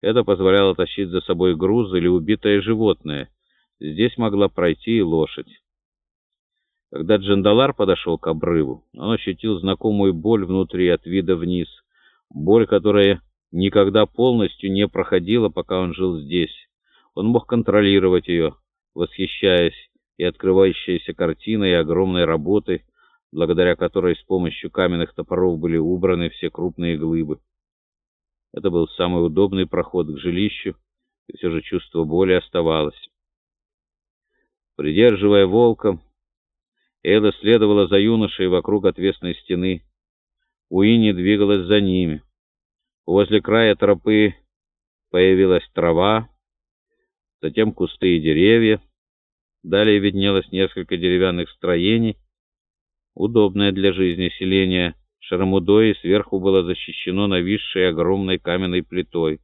Это позволяло тащить за собой груз или убитое животное. Здесь могла пройти и лошадь. Когда Джандалар подошел к обрыву, он ощутил знакомую боль внутри от вида вниз. Боль, которая никогда полностью не проходила, пока он жил здесь. Он мог контролировать ее, восхищаясь и открывающейся картиной и огромной работой, благодаря которой с помощью каменных топоров были убраны все крупные глыбы. Это был самый удобный проход к жилищу, и все же чувство боли оставалось. Придерживая волка, Эда следовала за юношей вокруг отвесной стены. Уинни двигалась за ними. Возле края тропы появилась трава, затем кусты и деревья. Далее виднелось несколько деревянных строений, удобное для жизни селение Шарамудой сверху было защищено нависшей огромной каменной плитой.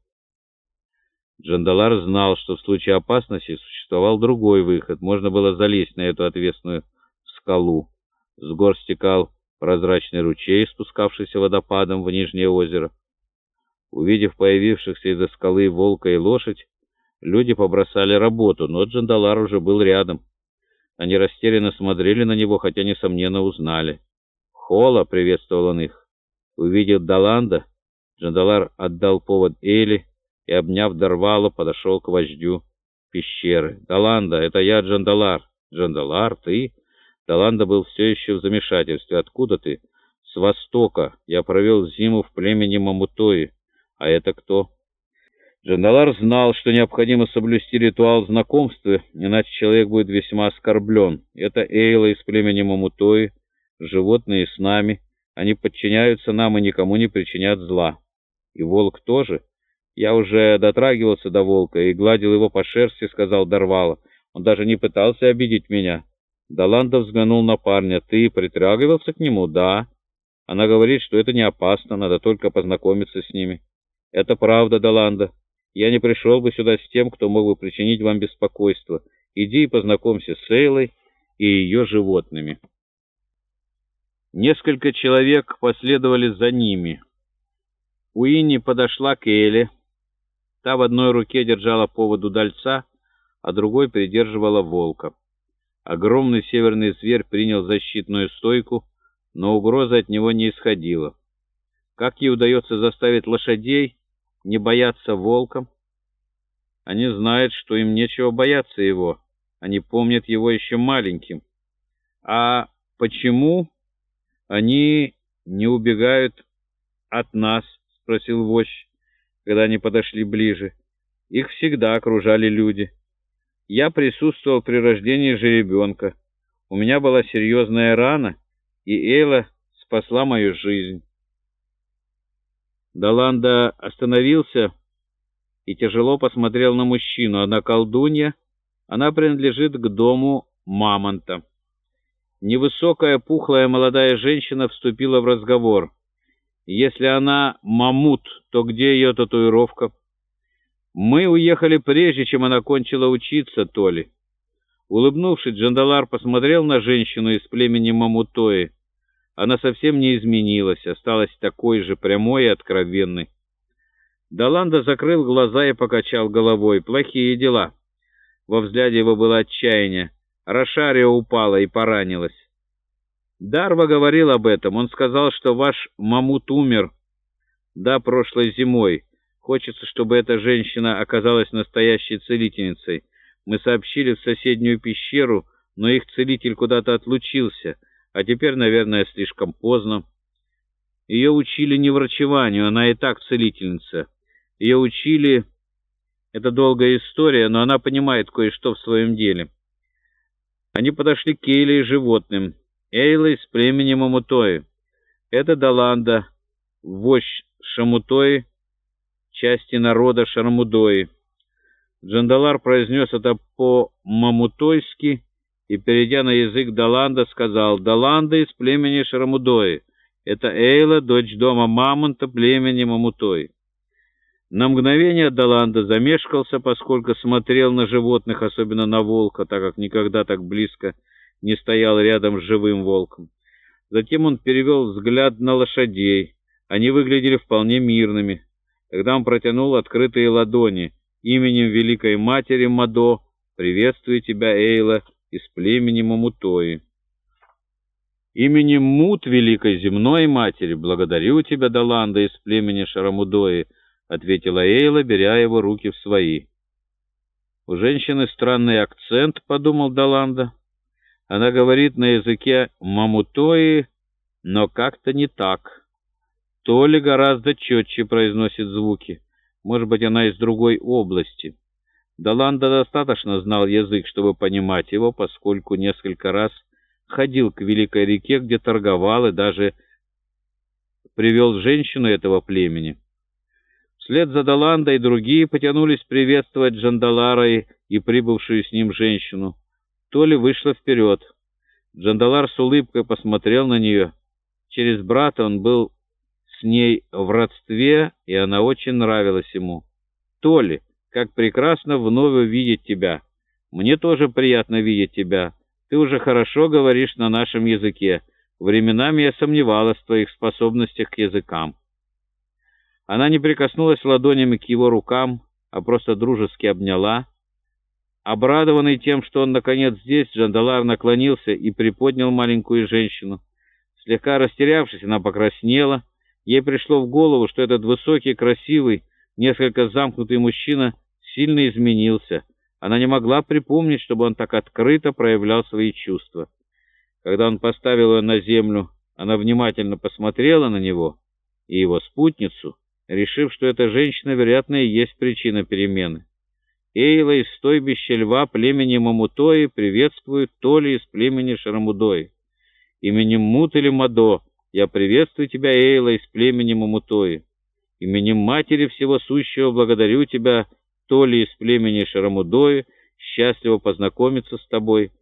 Джандалар знал, что в случае опасности существовал другой выход. Можно было залезть на эту отвесную скалу. С гор стекал прозрачный ручей, спускавшийся водопадом в Нижнее озеро. Увидев появившихся из-за скалы волка и лошадь, люди побросали работу, но Джандалар уже был рядом. Они растерянно смотрели на него, хотя, несомненно, узнали. «Хола!» — приветствовал он их. Увидев Даланда, Джандалар отдал повод Эли и, обняв Дарвала, подошел к вождю пещеры. «Даланда, это я, Джандалар». «Джандалар, ты?» Даланда был все еще в замешательстве. «Откуда ты?» «С востока. Я провел зиму в племени Мамутои. А это кто?» Джандалар знал, что необходимо соблюсти ритуал знакомства, иначе человек будет весьма оскорблен. Это Эйла из племени Мамутои, животные с нами, они подчиняются нам и никому не причинят зла. И волк тоже. Я уже дотрагивался до волка и гладил его по шерсти, сказал Дарвала. Он даже не пытался обидеть меня. Даланда взглянул на парня. Ты притрагивался к нему? Да. Она говорит, что это не опасно, надо только познакомиться с ними. Это правда, Даланда. Я не пришел бы сюда с тем, кто мог бы причинить вам беспокойство. Иди и познакомься с Сейлой и ее животными. Несколько человек последовали за ними. Уинни подошла к Эле. Та в одной руке держала повод удальца, а другой придерживала волка. Огромный северный зверь принял защитную стойку, но угроза от него не исходила. Как ей удается заставить лошадей не бояться волка? Они знают, что им нечего бояться его. Они помнят его еще маленьким. А почему... «Они не убегают от нас?» — спросил вождь, когда они подошли ближе. «Их всегда окружали люди. Я присутствовал при рождении жеребенка. У меня была серьезная рана, и Эйла спасла мою жизнь». Даланда остановился и тяжело посмотрел на мужчину. Она колдунья, она принадлежит к дому Мамонта. Невысокая, пухлая молодая женщина вступила в разговор. Если она мамут, то где ее татуировка? Мы уехали прежде, чем она кончила учиться, Толи. Улыбнувшись, Джандалар посмотрел на женщину из племени Мамутои. Она совсем не изменилась, осталась такой же прямой и откровенной. Даланда закрыл глаза и покачал головой. Плохие дела. Во взгляде его было отчаяние. Рошарио упала и поранилась. Дарва говорил об этом. Он сказал, что ваш мамут умер. Да, прошлой зимой. Хочется, чтобы эта женщина оказалась настоящей целительницей. Мы сообщили в соседнюю пещеру, но их целитель куда-то отлучился. А теперь, наверное, слишком поздно. Ее учили не врачеванию, она и так целительница. Ее учили... Это долгая история, но она понимает кое-что в своем деле. Они подошли к Кейле и животным. Эйла из племени Мамутои. Это Даланда, вождь Шамутои, части народа Шарамудои. Джандалар произнес это по-мамутойски и, перейдя на язык Даланда, сказал «Даланда из племени Шарамудои. Это Эйла, дочь дома Мамонта, племени Мамутои». На мгновение Даланда замешкался, поскольку смотрел на животных, особенно на волка, так как никогда так близко не стоял рядом с живым волком. Затем он перевел взгляд на лошадей. Они выглядели вполне мирными. Тогда он протянул открытые ладони. «Именем Великой Матери Мадо приветствую тебя, Эйла, из племени Мамутои». «Именем Мут Великой Земной Матери благодарю тебя, Даланда, из племени Шарамудои», — ответила Эйла, беря его руки в свои. «У женщины странный акцент», — подумал Даланда. «Она говорит на языке Мамутои, но как-то не так». Толи гораздо четче произносит звуки. Может быть, она из другой области. Даланда достаточно знал язык, чтобы понимать его, поскольку несколько раз ходил к Великой реке, где торговал и даже привел женщину этого племени. Вслед за Даландой другие потянулись приветствовать Джандалара и прибывшую с ним женщину. Толи вышла вперед. Джандалар с улыбкой посмотрел на нее. Через брата он был с ней в родстве, и она очень нравилась ему. «Толи, как прекрасно вновь увидеть тебя! Мне тоже приятно видеть тебя. Ты уже хорошо говоришь на нашем языке. Временами я сомневалась в твоих способностях к языкам». Она не прикоснулась ладонями к его рукам, а просто дружески обняла. Обрадованный тем, что он наконец здесь, Джандалар наклонился и приподнял маленькую женщину. Слегка растерявшись, она покраснела, Ей пришло в голову, что этот высокий, красивый, несколько замкнутый мужчина сильно изменился. Она не могла припомнить, чтобы он так открыто проявлял свои чувства. Когда он поставил ее на землю, она внимательно посмотрела на него и его спутницу, решив, что эта женщина, вероятно, и есть причина перемены. Эйла из стойбища льва племени Мамутои приветствует Толи из племени Шарамудои. Именем Мут или Мадо — я приветствую тебя, Эйла, из племени Мамутои. Именем Матери Всего Сущего благодарю тебя, Толи из племени Шарамудои, счастливо познакомиться с тобой».